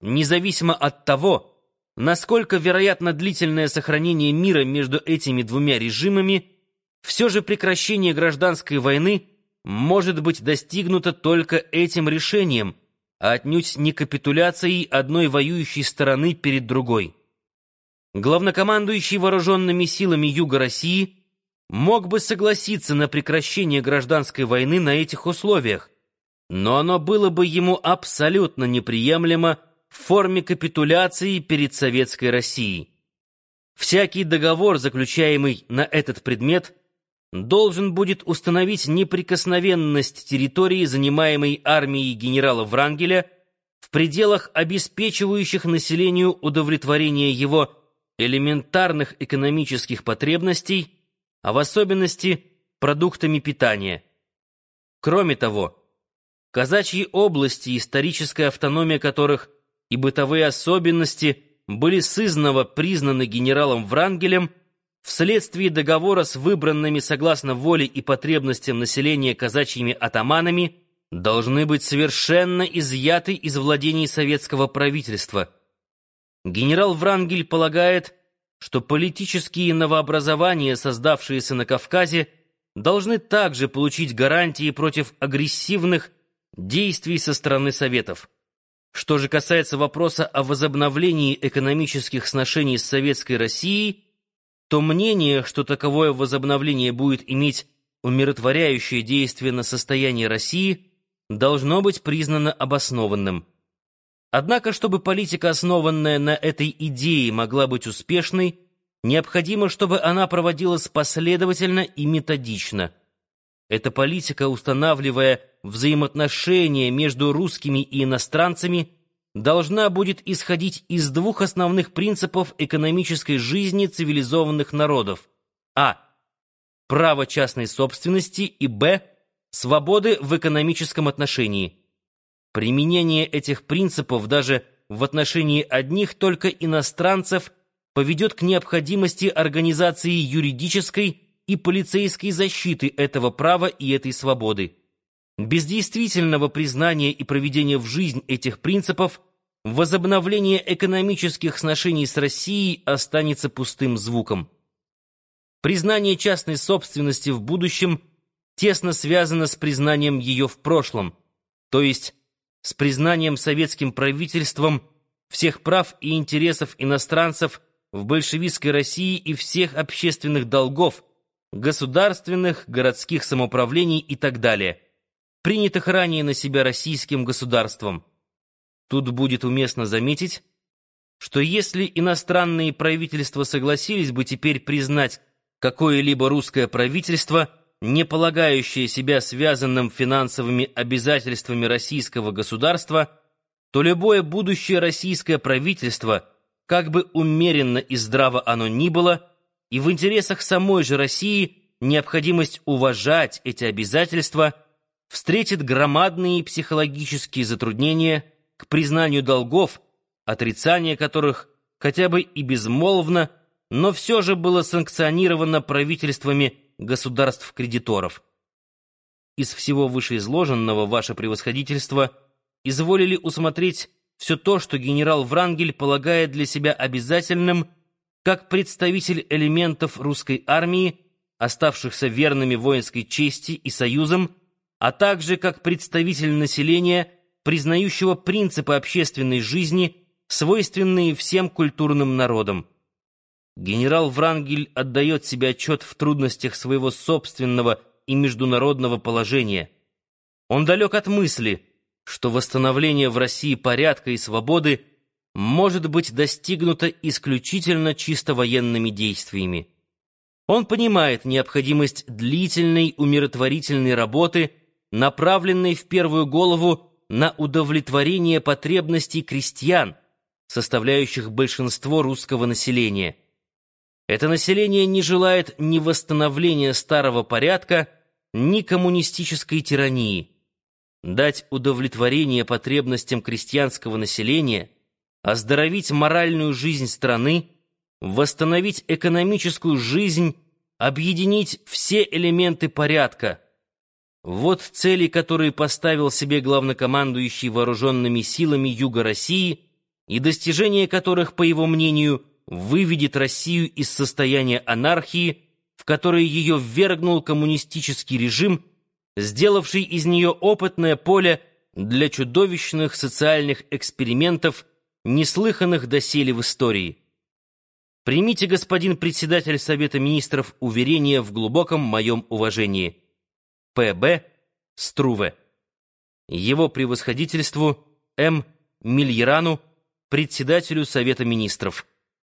независимо от того, насколько вероятно длительное сохранение мира между этими двумя режимами, все же прекращение гражданской войны может быть достигнуто только этим решением, а отнюдь не капитуляцией одной воюющей стороны перед другой. Главнокомандующий вооруженными силами Юга России мог бы согласиться на прекращение гражданской войны на этих условиях, но оно было бы ему абсолютно неприемлемо в форме капитуляции перед Советской Россией. Всякий договор, заключаемый на этот предмет, должен будет установить неприкосновенность территории, занимаемой армией генерала Врангеля, в пределах, обеспечивающих населению удовлетворение его элементарных экономических потребностей, а в особенности продуктами питания. Кроме того, казачьи области, историческая автономия которых и бытовые особенности были сызново признаны генералом Врангелем вследствие договора с выбранными согласно воле и потребностям населения казачьими атаманами, должны быть совершенно изъяты из владений советского правительства. Генерал Врангель полагает, что политические новообразования, создавшиеся на Кавказе, должны также получить гарантии против агрессивных действий со стороны Советов. Что же касается вопроса о возобновлении экономических сношений с Советской Россией, то мнение, что таковое возобновление будет иметь умиротворяющее действие на состояние России, должно быть признано обоснованным. Однако, чтобы политика, основанная на этой идее, могла быть успешной, необходимо, чтобы она проводилась последовательно и методично. Эта политика, устанавливая взаимоотношения между русскими и иностранцами должна будет исходить из двух основных принципов экономической жизни цивилизованных народов. А. Право частной собственности и Б. Свободы в экономическом отношении. Применение этих принципов даже в отношении одних только иностранцев поведет к необходимости организации юридической и полицейской защиты этого права и этой свободы. Без действительного признания и проведения в жизнь этих принципов возобновление экономических сношений с Россией останется пустым звуком. Признание частной собственности в будущем тесно связано с признанием ее в прошлом, то есть с признанием советским правительством всех прав и интересов иностранцев в большевистской России и всех общественных долгов, государственных, городских самоуправлений и так далее – принятых ранее на себя российским государством. Тут будет уместно заметить, что если иностранные правительства согласились бы теперь признать какое-либо русское правительство, не полагающее себя связанным финансовыми обязательствами российского государства, то любое будущее российское правительство, как бы умеренно и здраво оно ни было, и в интересах самой же России необходимость уважать эти обязательства – встретит громадные психологические затруднения к признанию долгов, отрицание которых хотя бы и безмолвно, но все же было санкционировано правительствами государств-кредиторов. Из всего вышеизложенного ваше превосходительство изволили усмотреть все то, что генерал Врангель полагает для себя обязательным как представитель элементов русской армии, оставшихся верными воинской чести и союзам, а также как представитель населения, признающего принципы общественной жизни, свойственные всем культурным народам. Генерал Врангель отдает себе отчет в трудностях своего собственного и международного положения. Он далек от мысли, что восстановление в России порядка и свободы может быть достигнуто исключительно чисто военными действиями. Он понимает необходимость длительной умиротворительной работы – направленный в первую голову на удовлетворение потребностей крестьян, составляющих большинство русского населения. Это население не желает ни восстановления старого порядка, ни коммунистической тирании. Дать удовлетворение потребностям крестьянского населения, оздоровить моральную жизнь страны, восстановить экономическую жизнь, объединить все элементы порядка – вот цели, которые поставил себе главнокомандующий вооруженными силами Юга России и достижение которых, по его мнению, выведет Россию из состояния анархии, в которое ее ввергнул коммунистический режим, сделавший из нее опытное поле для чудовищных социальных экспериментов, неслыханных доселе в истории. Примите, господин председатель Совета Министров, уверение в глубоком моем уважении. П.Б. Струве. Его превосходительству М. Мильерану, председателю Совета Министров.